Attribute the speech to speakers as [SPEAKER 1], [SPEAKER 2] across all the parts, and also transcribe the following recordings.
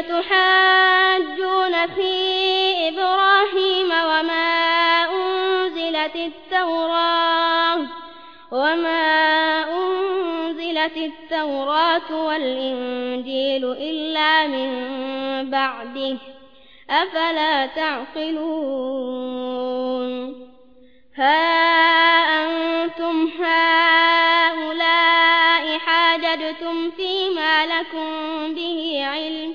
[SPEAKER 1] تحاجون في إبراهيم وما أنزلت التوراة وما أنزلت التوراة والإنجيل إلا من بعده أفلا تعقلون ها أنتم هؤلاء حاجدتم فيما لكم به علم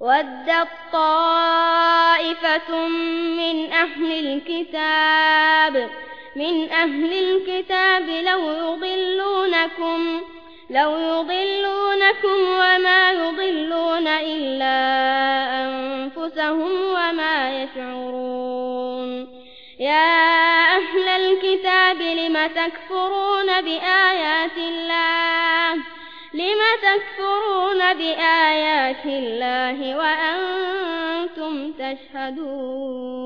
[SPEAKER 1] ودت طائفة من أهل الكتاب من أهل الكتاب لو يضلونكم لو يضلونكم وما يضلون إلا أنفسهم وما يشعرون يا أهل الكتاب لم تكفرون بآيات الله لم تكفرون بآيات الله وأنتم تشهدون